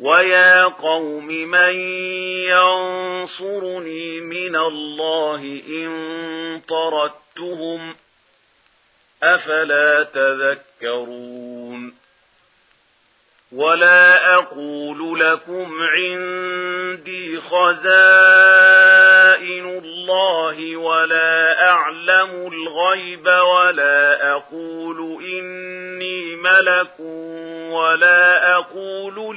وَيَا قَوْمِ مَن يَنصُرُنِي مِنَ اللَّهِ إِن طَرَدتُّهُمْ أَفَلَا تَذَكَّرُونَ وَلَا أَقُولُ لَكُمْ عِندِي خَزَائِنُ اللَّهِ وَلَا أَعْلَمُ الْغَيْبَ وَلَا أَقُولُ إِنِّي مَلَكٌ وَلَا أَقُولُ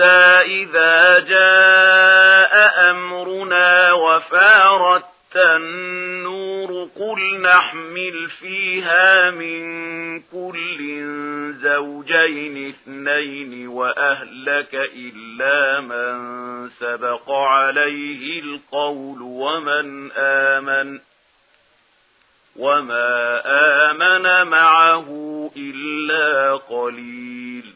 حَتَّى إِذَا جَاءَ أَمْرُنَا وَفَارَتِ النُّورُ قُلْ نَحْمِلُ فِيهَا مِنْ كُلٍّ زَوْجَيْنِ اثْنَيْنِ وَأَهْلَكَ إِلَّا مَنْ سَبَقَ عَلَيْهِ الْقَوْلُ وَمَنْ آمَنَ وَمَا آمَنَ مَعَهُ إِلَّا قَلِيلٌ